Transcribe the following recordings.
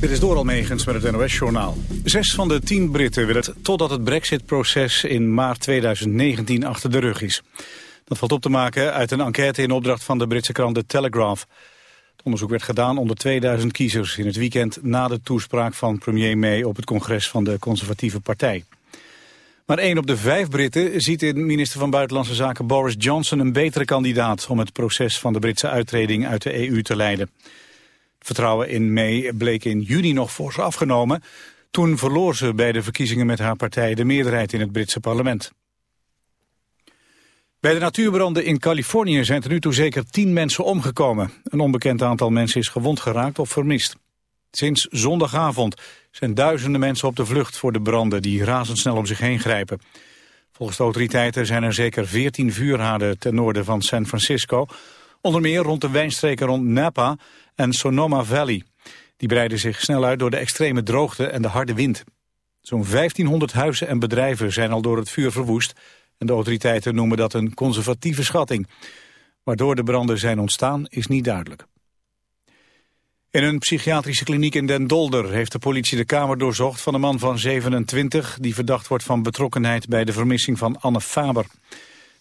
Dit is door Megens met het NOS-journaal. Zes van de tien Britten willen het totdat het brexit-proces in maart 2019 achter de rug is. Dat valt op te maken uit een enquête in opdracht van de Britse krant The Telegraph. Het onderzoek werd gedaan onder 2000 kiezers in het weekend na de toespraak van premier May op het congres van de conservatieve partij. Maar één op de vijf Britten ziet in minister van Buitenlandse Zaken Boris Johnson een betere kandidaat om het proces van de Britse uittreding uit de EU te leiden. Vertrouwen in May bleek in juni nog ze afgenomen. Toen verloor ze bij de verkiezingen met haar partij de meerderheid in het Britse parlement. Bij de natuurbranden in Californië zijn tot nu toe zeker tien mensen omgekomen. Een onbekend aantal mensen is gewond geraakt of vermist. Sinds zondagavond zijn duizenden mensen op de vlucht voor de branden die razendsnel om zich heen grijpen. Volgens de autoriteiten zijn er zeker veertien vuurhaarden ten noorden van San Francisco. Onder meer rond de wijnstreken rond Napa en Sonoma Valley. Die breiden zich snel uit door de extreme droogte en de harde wind. Zo'n 1500 huizen en bedrijven zijn al door het vuur verwoest... en de autoriteiten noemen dat een conservatieve schatting. Waardoor de branden zijn ontstaan is niet duidelijk. In een psychiatrische kliniek in Den Dolder heeft de politie de kamer doorzocht van een man van 27... die verdacht wordt van betrokkenheid bij de vermissing van Anne Faber.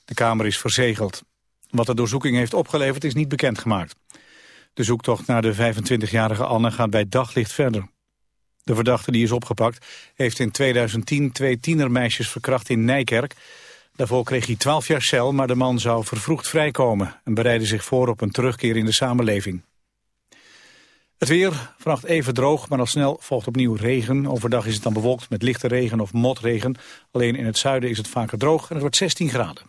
De kamer is verzegeld. Wat de doorzoeking heeft opgeleverd is niet bekendgemaakt. De zoektocht naar de 25-jarige Anne gaat bij daglicht verder. De verdachte die is opgepakt heeft in 2010 twee tienermeisjes verkracht in Nijkerk. Daarvoor kreeg hij 12 jaar cel, maar de man zou vervroegd vrijkomen... en bereidde zich voor op een terugkeer in de samenleving. Het weer, vannacht even droog, maar al snel volgt opnieuw regen. Overdag is het dan bewolkt met lichte regen of motregen. Alleen in het zuiden is het vaker droog en het wordt 16 graden.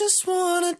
just want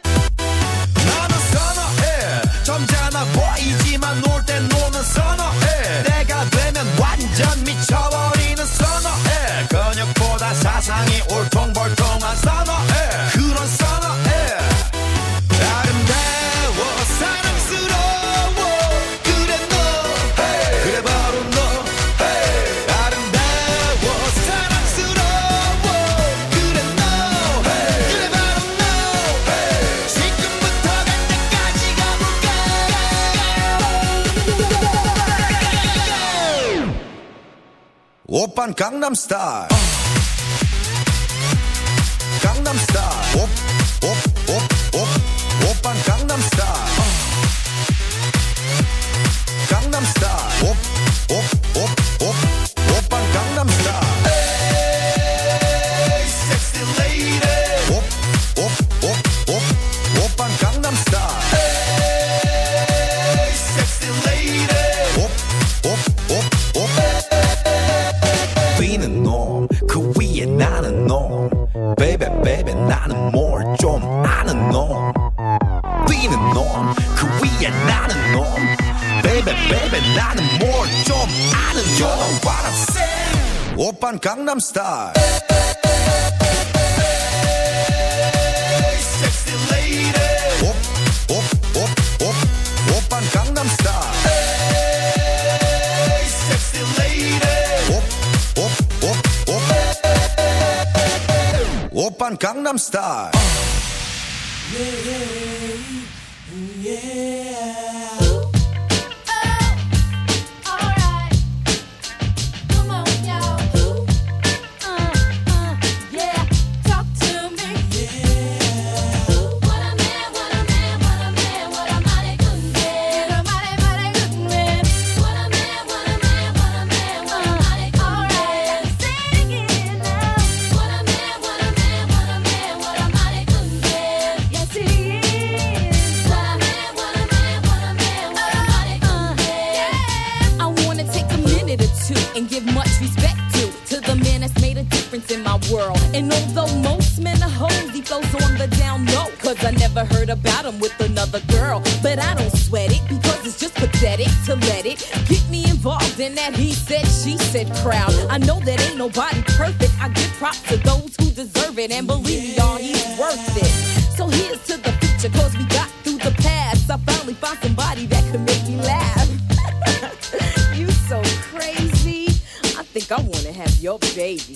I'm star. star. Oppan Gangnam Style. Yeah, yeah, yeah. I wanna have your baby.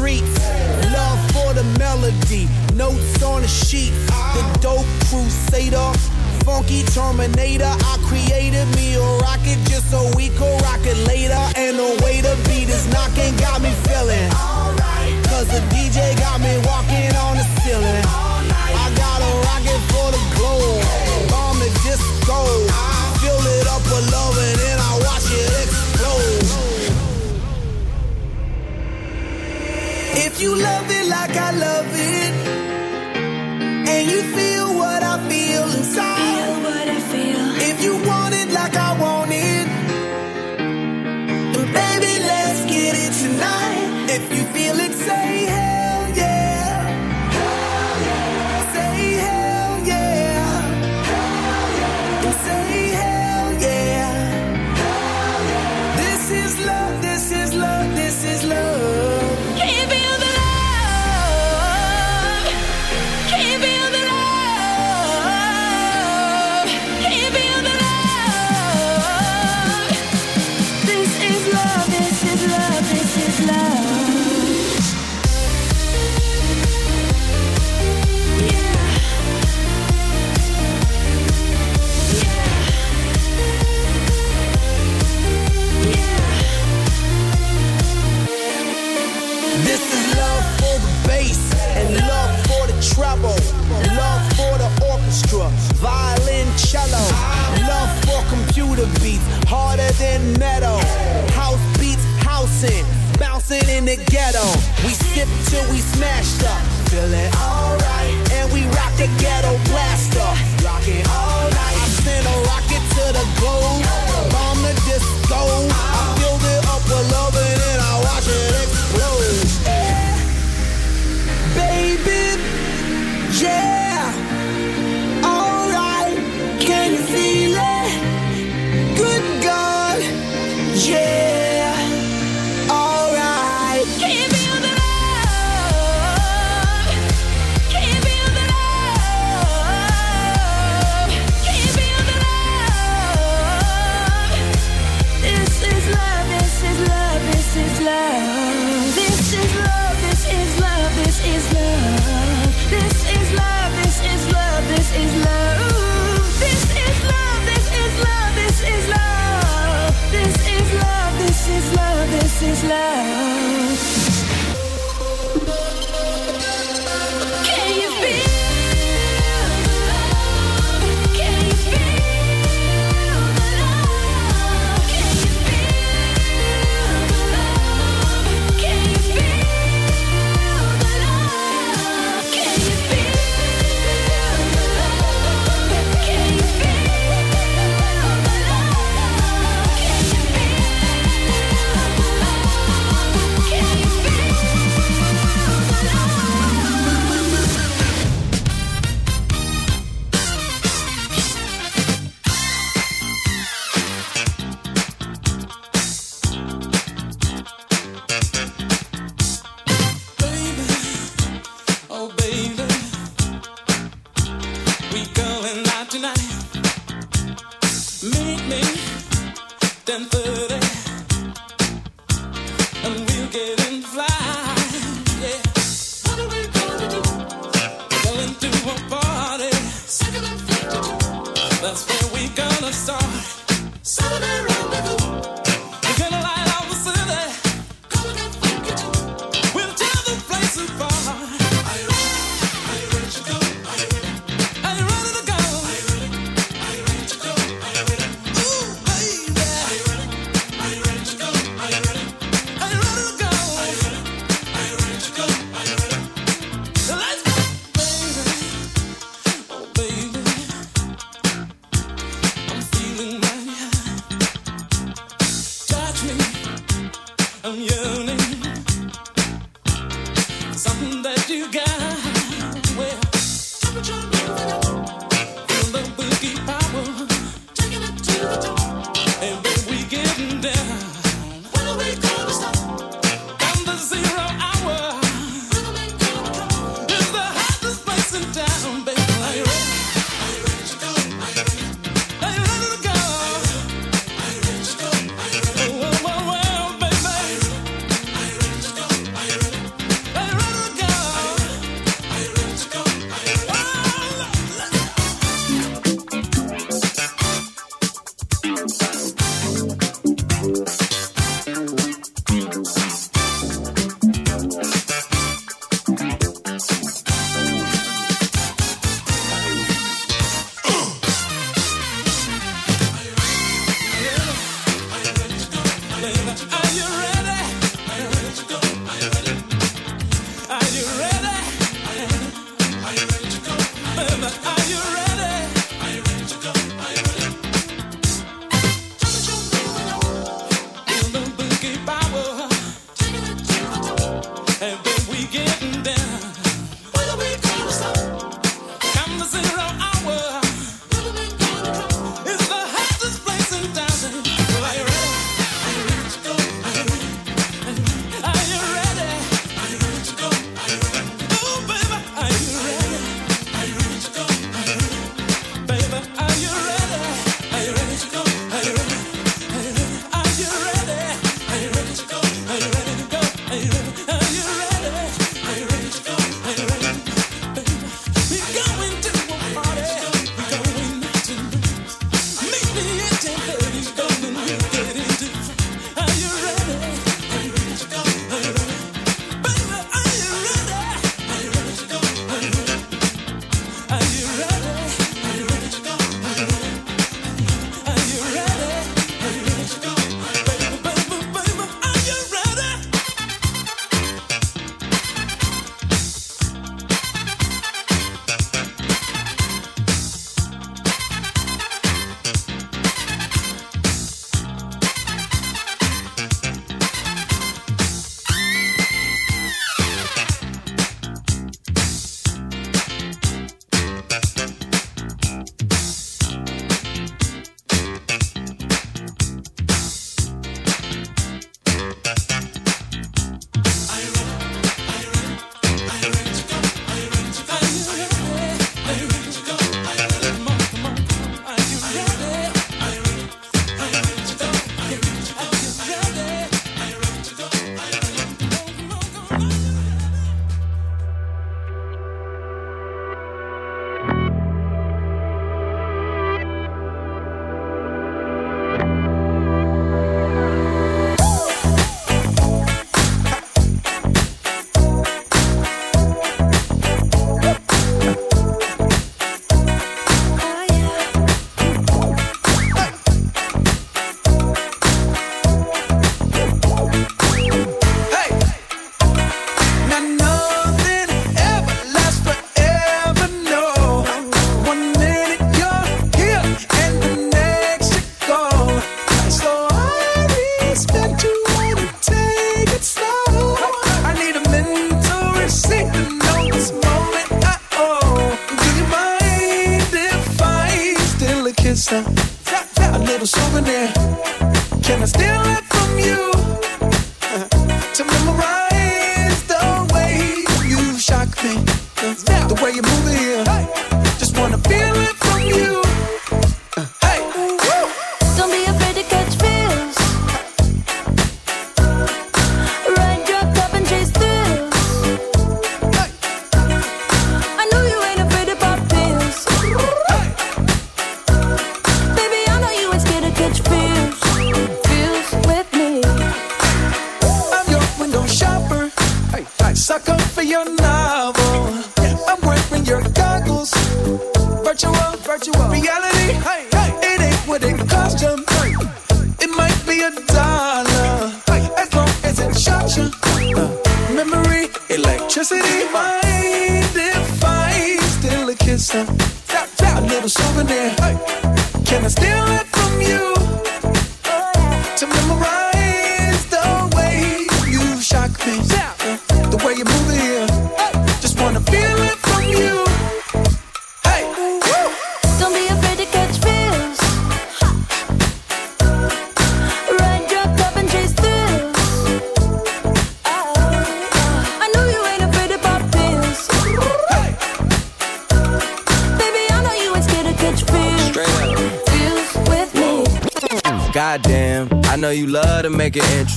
streets. Love for the melody, notes on a sheet. The dope crusader, funky terminator. I created me a rocket just so we could rock it later. And the way the beat is knocking got me feeling. Cause the DJ got me walking on the ceiling. I got a rocket for the globe, bomb the disco. I fill it up with love and then I watch it explode. If you love it like I love it, and you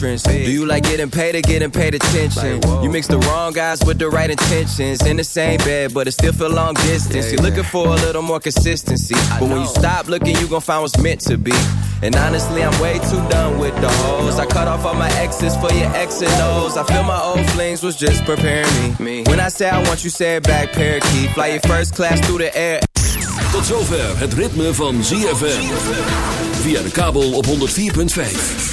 entrance. Do you like getting paid or getting paid attention? You mix the wrong guys with the right intentions. In the same bed, but it still feel long distance. You're looking for a little more consistency. But when you stop looking, you gon' find what's meant to be. And honestly, I'm way too done with the hoes. I cut off all my exes for your X and O's. I feel my old flings was just preparing me. When I say I want you, say it back, parakeet. Fly your first class through the air. Tot zover het ritme van ZFM. Via de kabel op 104.5.